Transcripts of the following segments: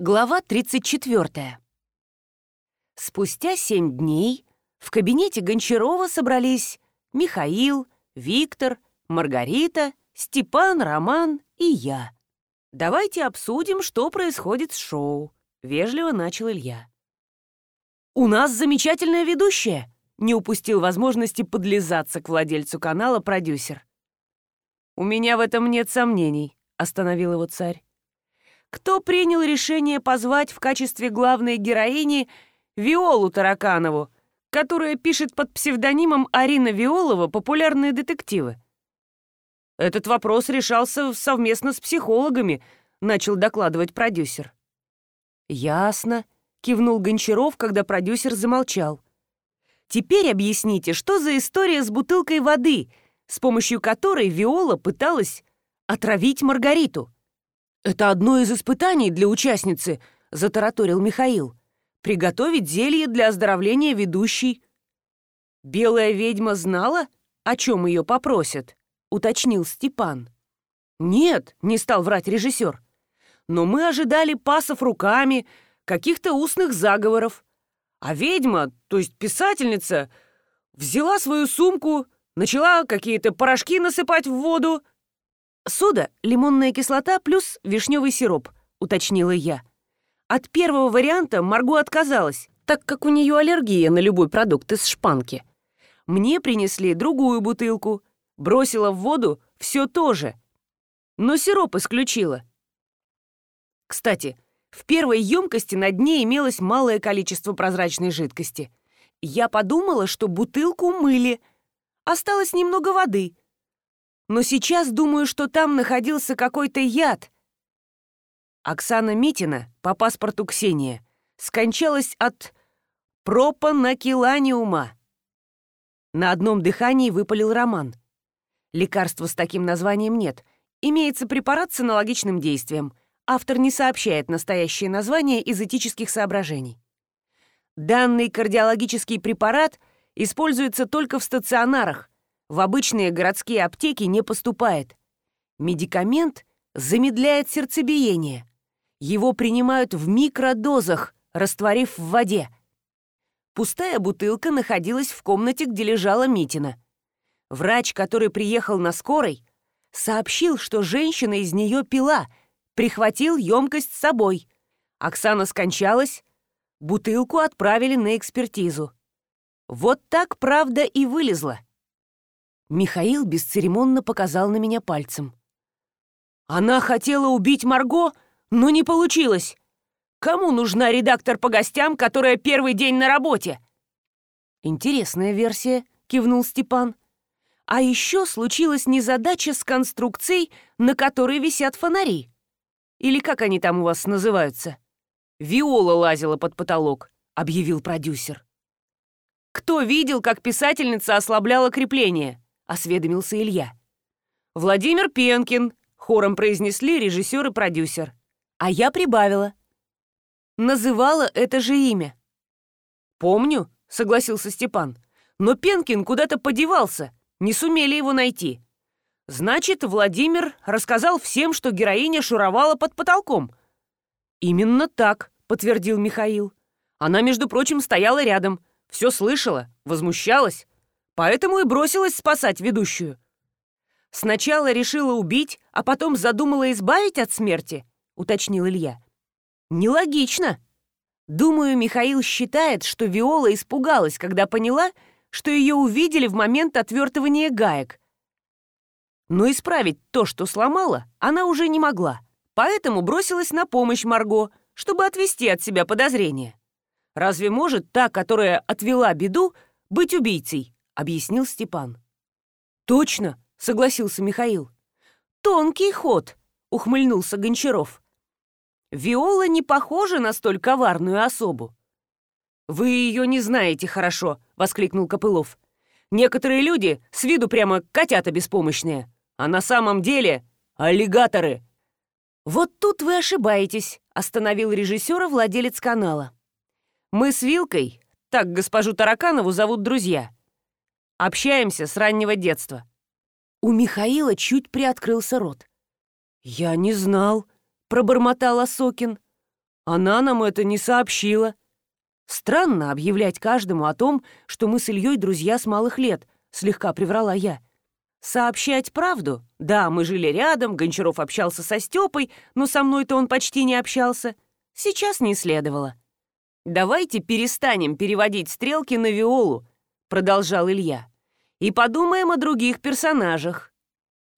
Глава 34. Спустя семь дней в кабинете Гончарова собрались Михаил, Виктор, Маргарита, Степан, Роман и я. «Давайте обсудим, что происходит с шоу», — вежливо начал Илья. «У нас замечательная ведущая!» — не упустил возможности подлизаться к владельцу канала продюсер. «У меня в этом нет сомнений», — остановил его царь кто принял решение позвать в качестве главной героини Виолу Тараканову, которая пишет под псевдонимом Арина Виолова популярные детективы. Этот вопрос решался совместно с психологами, начал докладывать продюсер. «Ясно», — кивнул Гончаров, когда продюсер замолчал. «Теперь объясните, что за история с бутылкой воды, с помощью которой Виола пыталась отравить Маргариту?» «Это одно из испытаний для участницы», — затараторил Михаил. «Приготовить зелье для оздоровления ведущей». «Белая ведьма знала, о чем ее попросят», — уточнил Степан. «Нет», — не стал врать режиссер. «Но мы ожидали пасов руками, каких-то устных заговоров. А ведьма, то есть писательница, взяла свою сумку, начала какие-то порошки насыпать в воду, «Сода, лимонная кислота плюс вишневый сироп», — уточнила я. От первого варианта Марго отказалась, так как у нее аллергия на любой продукт из шпанки. Мне принесли другую бутылку, бросила в воду все то же, но сироп исключила. Кстати, в первой емкости на дне имелось малое количество прозрачной жидкости. Я подумала, что бутылку мыли. Осталось немного воды — но сейчас думаю, что там находился какой-то яд. Оксана Митина по паспорту Ксения скончалась от пропанакиланиума. На одном дыхании выпалил Роман. Лекарства с таким названием нет. Имеется препарат с аналогичным действием. Автор не сообщает настоящее название из этических соображений. Данный кардиологический препарат используется только в стационарах – в обычные городские аптеки не поступает. Медикамент замедляет сердцебиение. Его принимают в микродозах, растворив в воде. Пустая бутылка находилась в комнате, где лежала Митина. Врач, который приехал на скорой, сообщил, что женщина из нее пила, прихватил емкость с собой. Оксана скончалась, бутылку отправили на экспертизу. Вот так правда и вылезла. Михаил бесцеремонно показал на меня пальцем. «Она хотела убить Марго, но не получилось. Кому нужна редактор по гостям, которая первый день на работе?» «Интересная версия», — кивнул Степан. «А еще случилась незадача с конструкцией, на которой висят фонари. Или как они там у вас называются?» «Виола лазила под потолок», — объявил продюсер. «Кто видел, как писательница ослабляла крепление?» осведомился Илья. «Владимир Пенкин», — хором произнесли режиссер и продюсер. А я прибавила. Называла это же имя. «Помню», — согласился Степан. «Но Пенкин куда-то подевался, не сумели его найти». «Значит, Владимир рассказал всем, что героиня шуровала под потолком». «Именно так», — подтвердил Михаил. «Она, между прочим, стояла рядом, все слышала, возмущалась» поэтому и бросилась спасать ведущую. Сначала решила убить, а потом задумала избавить от смерти, уточнил Илья. Нелогично. Думаю, Михаил считает, что Виола испугалась, когда поняла, что ее увидели в момент отвертывания гаек. Но исправить то, что сломала, она уже не могла, поэтому бросилась на помощь Марго, чтобы отвести от себя подозрения. Разве может та, которая отвела беду, быть убийцей? объяснил Степан. «Точно!» — согласился Михаил. «Тонкий ход!» — ухмыльнулся Гончаров. «Виола не похожа на столь коварную особу». «Вы ее не знаете хорошо!» — воскликнул Копылов. «Некоторые люди с виду прямо котята беспомощные, а на самом деле аллигаторы!» «Вот тут вы ошибаетесь!» — остановил режиссера владелец канала. «Мы с Вилкой, так госпожу Тараканову зовут друзья, — Общаемся с раннего детства». У Михаила чуть приоткрылся рот. «Я не знал», — Пробормотал Осокин. «Она нам это не сообщила». «Странно объявлять каждому о том, что мы с Ильей друзья с малых лет», — слегка приврала я. «Сообщать правду? Да, мы жили рядом, Гончаров общался со Степой, но со мной-то он почти не общался. Сейчас не следовало». «Давайте перестанем переводить стрелки на Виолу», — продолжал Илья. «И подумаем о других персонажах».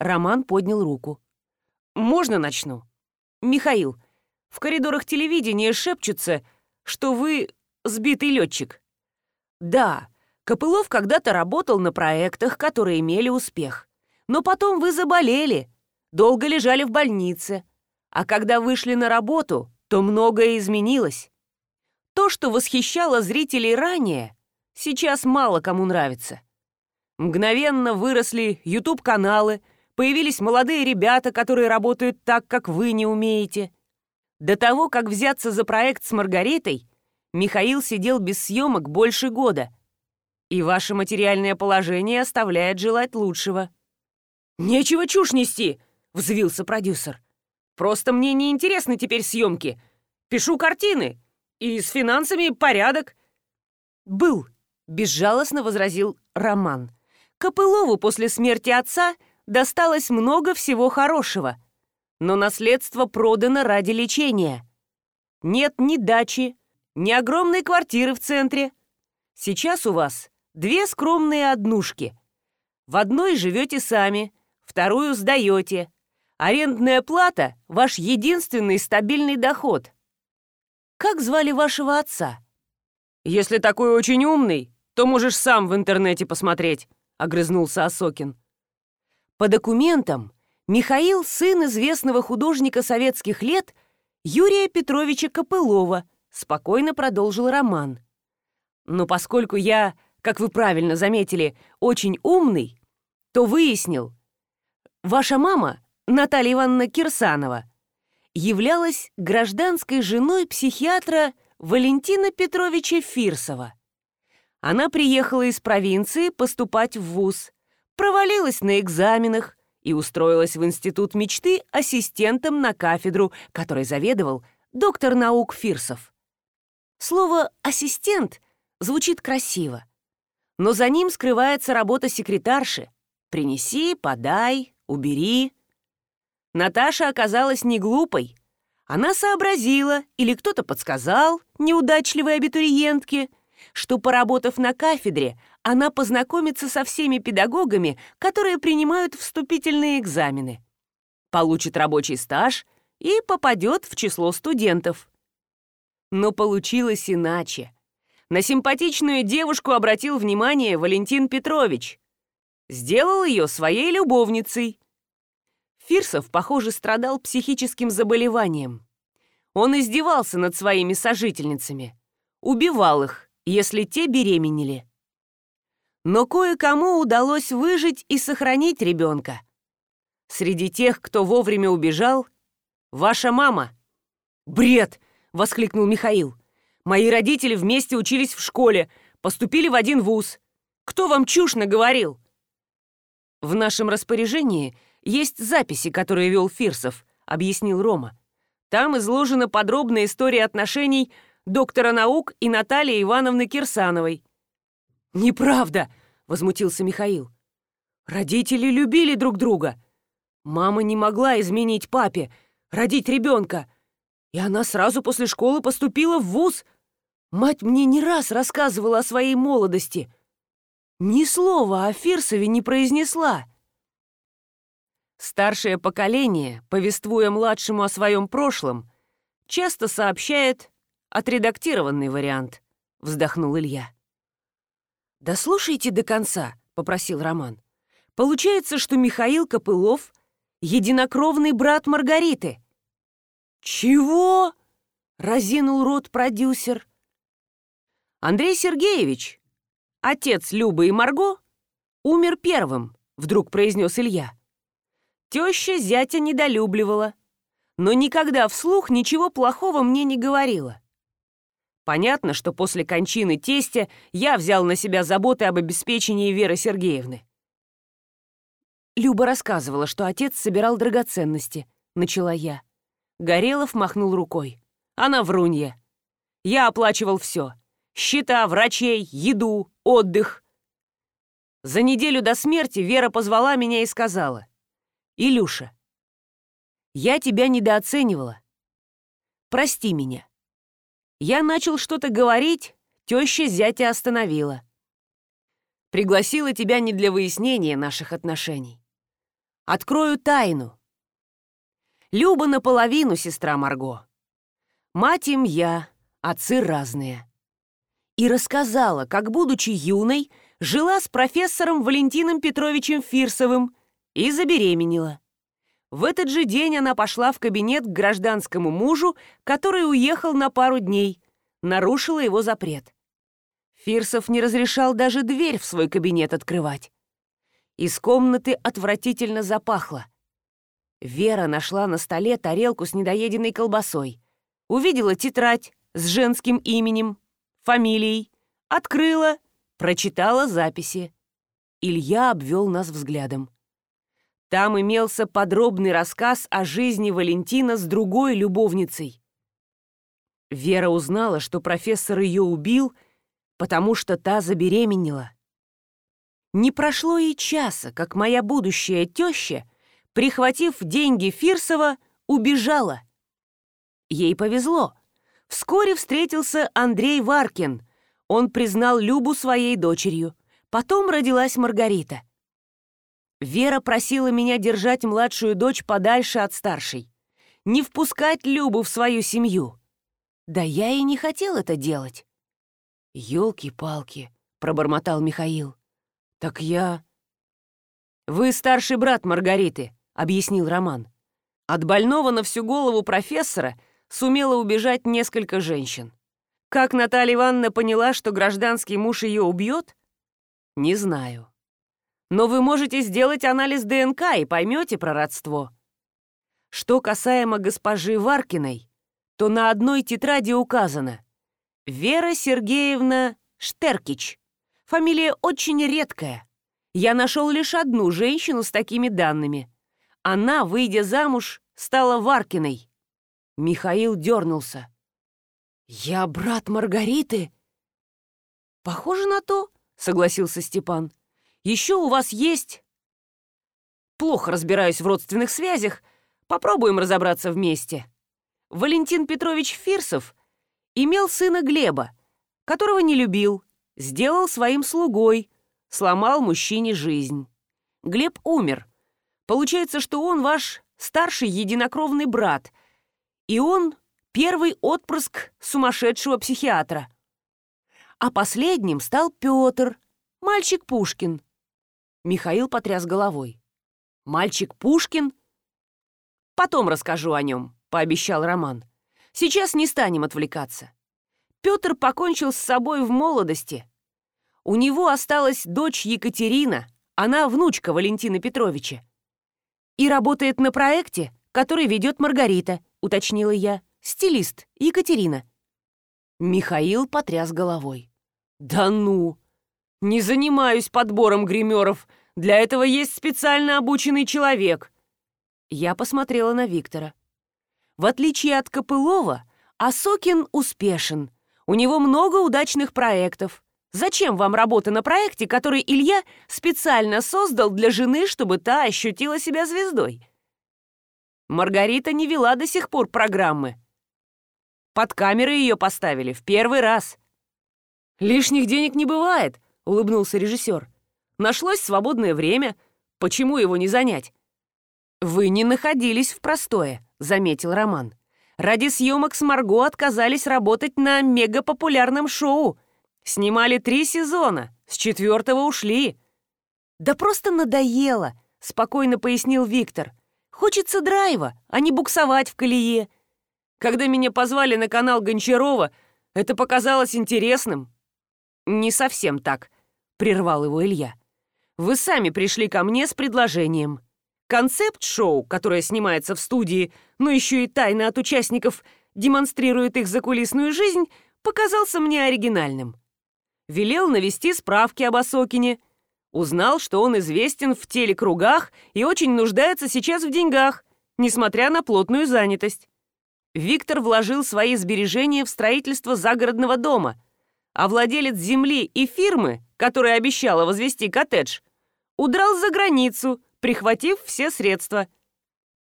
Роман поднял руку. «Можно начну?» «Михаил, в коридорах телевидения шепчутся, что вы сбитый летчик». «Да, Копылов когда-то работал на проектах, которые имели успех. Но потом вы заболели, долго лежали в больнице. А когда вышли на работу, то многое изменилось. То, что восхищало зрителей ранее, сейчас мало кому нравится. Мгновенно выросли YouTube-каналы, появились молодые ребята, которые работают так, как вы не умеете. До того, как взяться за проект с Маргаритой, Михаил сидел без съемок больше года. И ваше материальное положение оставляет желать лучшего. «Нечего чушь нести!» — взвился продюсер. «Просто мне не интересны теперь съемки. Пишу картины. И с финансами порядок». «Был», безжалостно возразил Роман. Копылову после смерти отца досталось много всего хорошего, но наследство продано ради лечения. Нет ни дачи, ни огромной квартиры в центре. Сейчас у вас две скромные однушки. В одной живете сами, вторую сдаете. Арендная плата – ваш единственный стабильный доход. Как звали вашего отца? Если такой очень умный, то можешь сам в интернете посмотреть», — огрызнулся Осокин. По документам, Михаил — сын известного художника советских лет Юрия Петровича Копылова, спокойно продолжил роман. Но поскольку я, как вы правильно заметили, очень умный, то выяснил, ваша мама, Наталья Ивановна Кирсанова, являлась гражданской женой психиатра Валентина Петровича Фирсова. Она приехала из провинции поступать в ВУЗ, провалилась на экзаменах и устроилась в институт мечты ассистентом на кафедру, которой заведовал доктор наук Фирсов. Слово «ассистент» звучит красиво, но за ним скрывается работа секретарши. «Принеси, подай, убери». Наташа оказалась не глупой. Она сообразила или кто-то подсказал неудачливой абитуриентке – что, поработав на кафедре, она познакомится со всеми педагогами, которые принимают вступительные экзамены, получит рабочий стаж и попадет в число студентов. Но получилось иначе. На симпатичную девушку обратил внимание Валентин Петрович. Сделал ее своей любовницей. Фирсов, похоже, страдал психическим заболеванием. Он издевался над своими сожительницами, убивал их, если те беременели. Но кое-кому удалось выжить и сохранить ребенка. Среди тех, кто вовремя убежал, ваша мама. «Бред!» — воскликнул Михаил. «Мои родители вместе учились в школе, поступили в один вуз. Кто вам чушь наговорил?» «В нашем распоряжении есть записи, которые вел Фирсов», — объяснил Рома. «Там изложена подробная история отношений доктора наук и Натальи Ивановны Кирсановой». «Неправда!» — возмутился Михаил. «Родители любили друг друга. Мама не могла изменить папе, родить ребенка. И она сразу после школы поступила в вуз. Мать мне не раз рассказывала о своей молодости. Ни слова о Фирсове не произнесла». Старшее поколение, повествуя младшему о своем прошлом, часто сообщает отредактированный вариант», — вздохнул Илья. «Дослушайте до конца», — попросил Роман. «Получается, что Михаил Копылов — единокровный брат Маргариты». «Чего?» — разинул рот продюсер. «Андрей Сергеевич, отец Любы и Марго, умер первым», — вдруг произнес Илья. Теща зятя недолюбливала, но никогда вслух ничего плохого мне не говорила. Понятно, что после кончины тестя я взял на себя заботы об обеспечении Веры Сергеевны. Люба рассказывала, что отец собирал драгоценности, начала я. Горелов махнул рукой. Она врунья. Я оплачивал все. Счета, врачей, еду, отдых. За неделю до смерти Вера позвала меня и сказала. «Илюша, я тебя недооценивала. Прости меня. Я начал что-то говорить, теща зятя остановила. Пригласила тебя не для выяснения наших отношений. Открою тайну. Люба наполовину сестра Марго. Мать им я, отцы разные. И рассказала, как, будучи юной, жила с профессором Валентином Петровичем Фирсовым и забеременела. В этот же день она пошла в кабинет к гражданскому мужу, который уехал на пару дней, нарушила его запрет. Фирсов не разрешал даже дверь в свой кабинет открывать. Из комнаты отвратительно запахло. Вера нашла на столе тарелку с недоеденной колбасой, увидела тетрадь с женским именем, фамилией, открыла, прочитала записи. Илья обвел нас взглядом. Там имелся подробный рассказ о жизни Валентина с другой любовницей. Вера узнала, что профессор ее убил, потому что та забеременела. Не прошло и часа, как моя будущая теща, прихватив деньги Фирсова, убежала. Ей повезло. Вскоре встретился Андрей Варкин. Он признал Любу своей дочерью. Потом родилась Маргарита. Вера просила меня держать младшую дочь подальше от старшей. Не впускать Любу в свою семью. Да я и не хотел это делать. «Елки-палки», — пробормотал Михаил. «Так я...» «Вы старший брат Маргариты», — объяснил Роман. От больного на всю голову профессора сумела убежать несколько женщин. Как Наталья Ивановна поняла, что гражданский муж ее убьет? Не знаю. Но вы можете сделать анализ ДНК и поймете про родство. Что касаемо госпожи Варкиной, то на одной тетради указано «Вера Сергеевна Штеркич». Фамилия очень редкая. Я нашел лишь одну женщину с такими данными. Она, выйдя замуж, стала Варкиной. Михаил дернулся. «Я брат Маргариты?» «Похоже на то», — согласился Степан. Еще у вас есть...» «Плохо разбираюсь в родственных связях. Попробуем разобраться вместе». Валентин Петрович Фирсов имел сына Глеба, которого не любил, сделал своим слугой, сломал мужчине жизнь. Глеб умер. Получается, что он ваш старший единокровный брат, и он первый отпрыск сумасшедшего психиатра. А последним стал Петр, мальчик Пушкин, Михаил потряс головой. «Мальчик Пушкин?» «Потом расскажу о нем», — пообещал Роман. «Сейчас не станем отвлекаться. Петр покончил с собой в молодости. У него осталась дочь Екатерина, она внучка Валентина Петровича. И работает на проекте, который ведет Маргарита», — уточнила я. «Стилист, Екатерина». Михаил потряс головой. «Да ну! Не занимаюсь подбором гримеров. Для этого есть специально обученный человек. Я посмотрела на Виктора. В отличие от Копылова, Асокин успешен. У него много удачных проектов. Зачем вам работа на проекте, который Илья специально создал для жены, чтобы та ощутила себя звездой? Маргарита не вела до сих пор программы. Под камеры ее поставили в первый раз. Лишних денег не бывает. — улыбнулся режиссер. «Нашлось свободное время. Почему его не занять?» «Вы не находились в простое», — заметил Роман. «Ради съемок с Марго отказались работать на мегапопулярном шоу. Снимали три сезона, с четвертого ушли». «Да просто надоело», — спокойно пояснил Виктор. «Хочется драйва, а не буксовать в колее». «Когда меня позвали на канал Гончарова, это показалось интересным», «Не совсем так», — прервал его Илья. «Вы сами пришли ко мне с предложением. Концепт-шоу, которое снимается в студии, но еще и тайно от участников демонстрирует их закулисную жизнь, показался мне оригинальным. Велел навести справки об Осокине. Узнал, что он известен в телекругах и очень нуждается сейчас в деньгах, несмотря на плотную занятость. Виктор вложил свои сбережения в строительство загородного дома — а владелец земли и фирмы, которая обещала возвести коттедж, удрал за границу, прихватив все средства.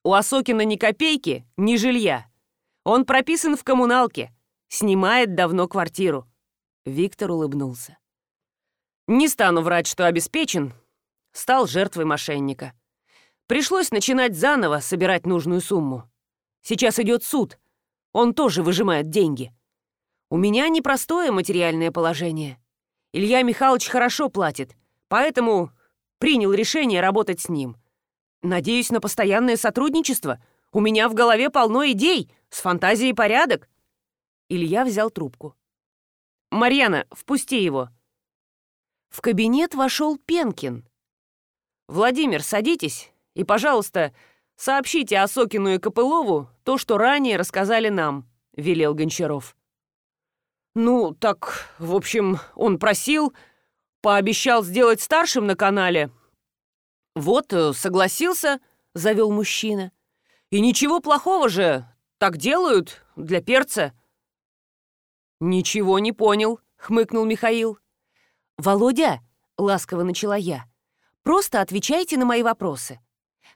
У Осокина ни копейки, ни жилья. Он прописан в коммуналке, снимает давно квартиру. Виктор улыбнулся. Не стану врать, что обеспечен. Стал жертвой мошенника. Пришлось начинать заново собирать нужную сумму. Сейчас идет суд. Он тоже выжимает деньги. У меня непростое материальное положение. Илья Михайлович хорошо платит, поэтому принял решение работать с ним. Надеюсь на постоянное сотрудничество. У меня в голове полно идей, с фантазией порядок. Илья взял трубку. «Марьяна, впусти его». В кабинет вошел Пенкин. «Владимир, садитесь и, пожалуйста, сообщите Осокину и Копылову то, что ранее рассказали нам», — велел Гончаров. Ну, так, в общем, он просил, пообещал сделать старшим на канале. Вот, э, согласился, завел мужчина. И ничего плохого же, так делают для перца. Ничего не понял, хмыкнул Михаил. Володя, ласково начала я, просто отвечайте на мои вопросы.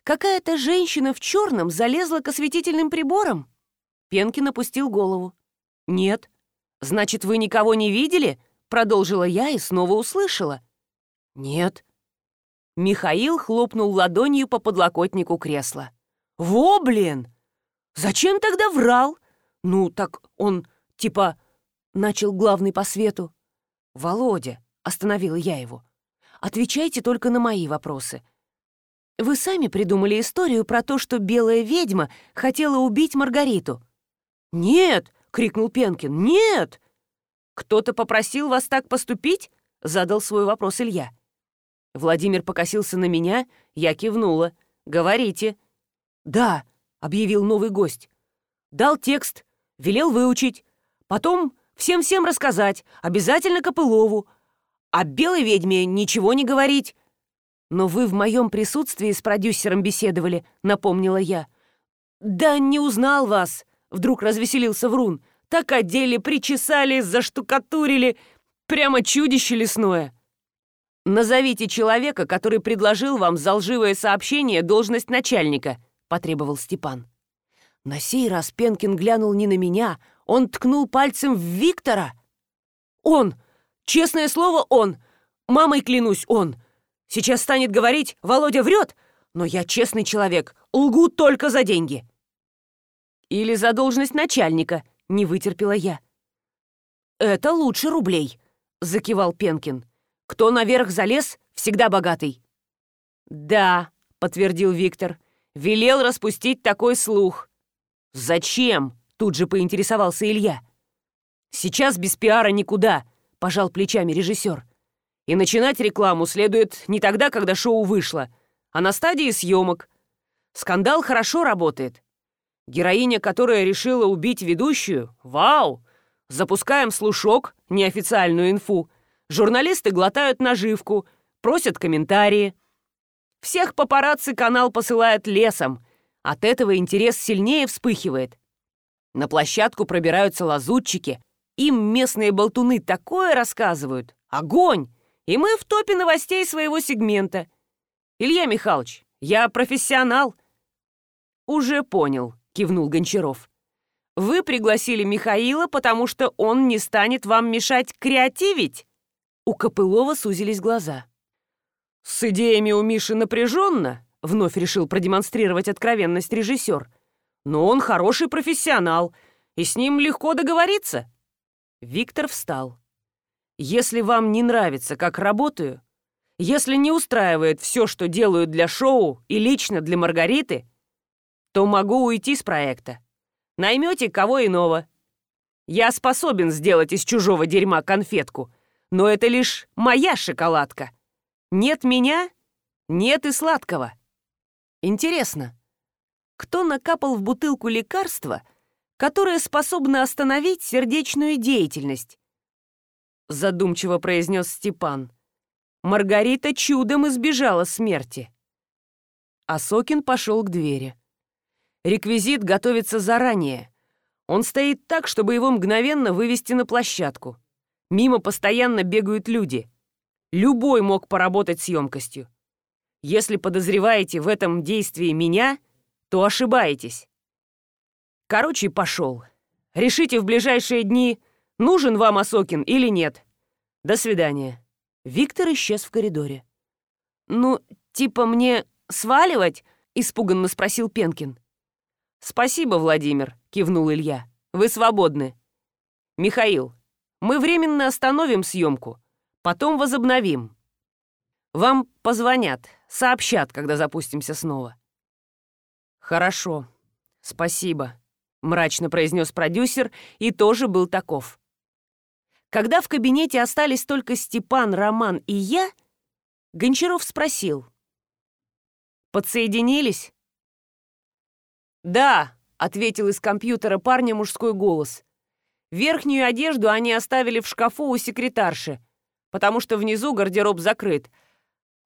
Какая-то женщина в черном залезла к осветительным приборам? Пенкин опустил голову. Нет, «Значит, вы никого не видели?» — продолжила я и снова услышала. «Нет». Михаил хлопнул ладонью по подлокотнику кресла. «Во, блин! Зачем тогда врал? Ну, так он, типа, начал главный по свету. «Володя», — остановила я его, — «отвечайте только на мои вопросы. Вы сами придумали историю про то, что белая ведьма хотела убить Маргариту». «Нет, — крикнул Пенкин. «Нет! Кто-то попросил вас так поступить?» — задал свой вопрос Илья. Владимир покосился на меня, я кивнула. «Говорите». «Да», — объявил новый гость. «Дал текст, велел выучить. Потом всем-всем рассказать, обязательно Копылову. а белой ведьме ничего не говорить». «Но вы в моем присутствии с продюсером беседовали», — напомнила я. «Да не узнал вас», Вдруг развеселился Врун. Так одели, причесали, заштукатурили. Прямо чудище лесное. «Назовите человека, который предложил вам за лживое сообщение должность начальника», — потребовал Степан. На сей раз Пенкин глянул не на меня, он ткнул пальцем в Виктора. «Он! Честное слово, он! Мамой клянусь, он! Сейчас станет говорить, Володя врет, но я честный человек, лгу только за деньги!» Или за должность начальника, не вытерпела я. «Это лучше рублей», — закивал Пенкин. «Кто наверх залез, всегда богатый». «Да», — подтвердил Виктор. «Велел распустить такой слух». «Зачем?» — тут же поинтересовался Илья. «Сейчас без пиара никуда», — пожал плечами режиссер. «И начинать рекламу следует не тогда, когда шоу вышло, а на стадии съемок. Скандал хорошо работает. Героиня, которая решила убить ведущую? Вау! Запускаем слушок, неофициальную инфу. Журналисты глотают наживку, просят комментарии. Всех папарацци канал посылает лесом. От этого интерес сильнее вспыхивает. На площадку пробираются лазутчики. Им местные болтуны такое рассказывают. Огонь! И мы в топе новостей своего сегмента. Илья Михайлович, я профессионал. Уже понял. — кивнул Гончаров. «Вы пригласили Михаила, потому что он не станет вам мешать креативить?» У Копылова сузились глаза. «С идеями у Миши напряженно», — вновь решил продемонстрировать откровенность режиссер. «Но он хороший профессионал, и с ним легко договориться». Виктор встал. «Если вам не нравится, как работаю, если не устраивает все, что делаю для шоу и лично для Маргариты, — то могу уйти с проекта. Наймете кого иного. Я способен сделать из чужого дерьма конфетку, но это лишь моя шоколадка. Нет меня — нет и сладкого. Интересно, кто накапал в бутылку лекарства, которое способно остановить сердечную деятельность? Задумчиво произнес Степан. Маргарита чудом избежала смерти. Асокин пошел к двери. Реквизит готовится заранее. Он стоит так, чтобы его мгновенно вывести на площадку. Мимо постоянно бегают люди. Любой мог поработать с емкостью. Если подозреваете в этом действии меня, то ошибаетесь. Короче, пошел. Решите в ближайшие дни, нужен вам Осокин или нет. До свидания. Виктор исчез в коридоре. «Ну, типа мне сваливать?» — испуганно спросил Пенкин. «Спасибо, Владимир», — кивнул Илья. «Вы свободны». «Михаил, мы временно остановим съемку, потом возобновим. Вам позвонят, сообщат, когда запустимся снова». «Хорошо, спасибо», — мрачно произнес продюсер и тоже был таков. Когда в кабинете остались только Степан, Роман и я, Гончаров спросил. «Подсоединились?» «Да», — ответил из компьютера парня мужской голос. «Верхнюю одежду они оставили в шкафу у секретарши, потому что внизу гардероб закрыт.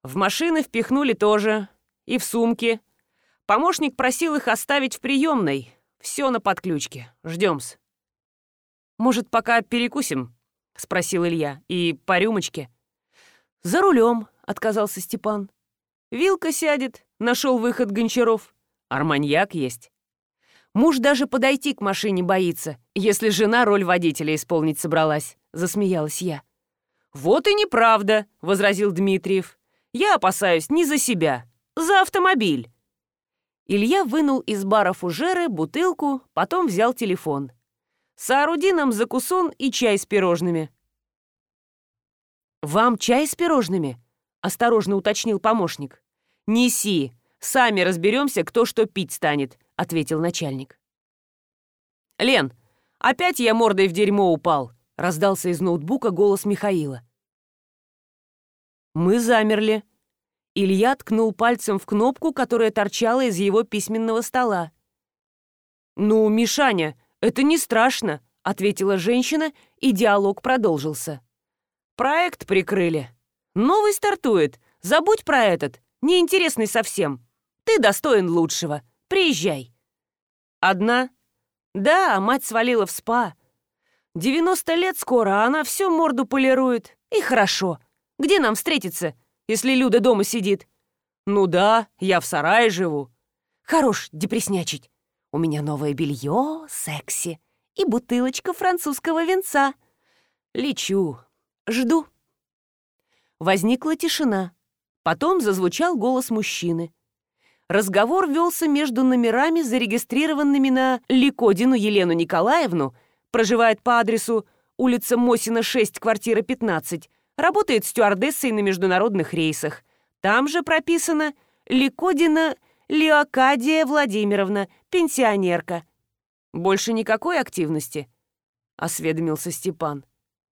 В машины впихнули тоже. И в сумки. Помощник просил их оставить в приемной. Все на подключке. Ждем-с». «Может, пока перекусим?» — спросил Илья. «И по рюмочке?» «За рулем», — отказался Степан. «Вилка сядет», — нашел выход Гончаров. Арманьяк есть. Муж даже подойти к машине боится, если жена роль водителя исполнить собралась», — засмеялась я. «Вот и неправда», — возразил Дмитриев. «Я опасаюсь не за себя, за автомобиль». Илья вынул из бара фужеры бутылку, потом взял телефон. «Сооруди нам закусон и чай с пирожными». «Вам чай с пирожными?» — осторожно уточнил помощник. «Неси. Сами разберемся, кто что пить станет», — ответил начальник. «Лен, опять я мордой в дерьмо упал», — раздался из ноутбука голос Михаила. Мы замерли. Илья ткнул пальцем в кнопку, которая торчала из его письменного стола. «Ну, Мишаня, это не страшно», — ответила женщина, и диалог продолжился. «Проект прикрыли. Новый стартует. Забудь про этот. Неинтересный совсем. Ты достоин лучшего. Приезжай. Одна? Да, мать свалила в спа. 90 лет скоро, а она всю морду полирует. И хорошо. Где нам встретиться, если Люда дома сидит? Ну да, я в сарае живу. Хорош депреснячить. У меня новое белье, секси и бутылочка французского венца. Лечу. Жду. Возникла тишина. Потом зазвучал голос мужчины. Разговор велся между номерами, зарегистрированными на Ликодину Елену Николаевну, проживает по адресу улица Мосина, 6, квартира 15, работает стюардессой на международных рейсах. Там же прописано Ликодина Леокадия Владимировна, пенсионерка. Больше никакой активности, осведомился Степан.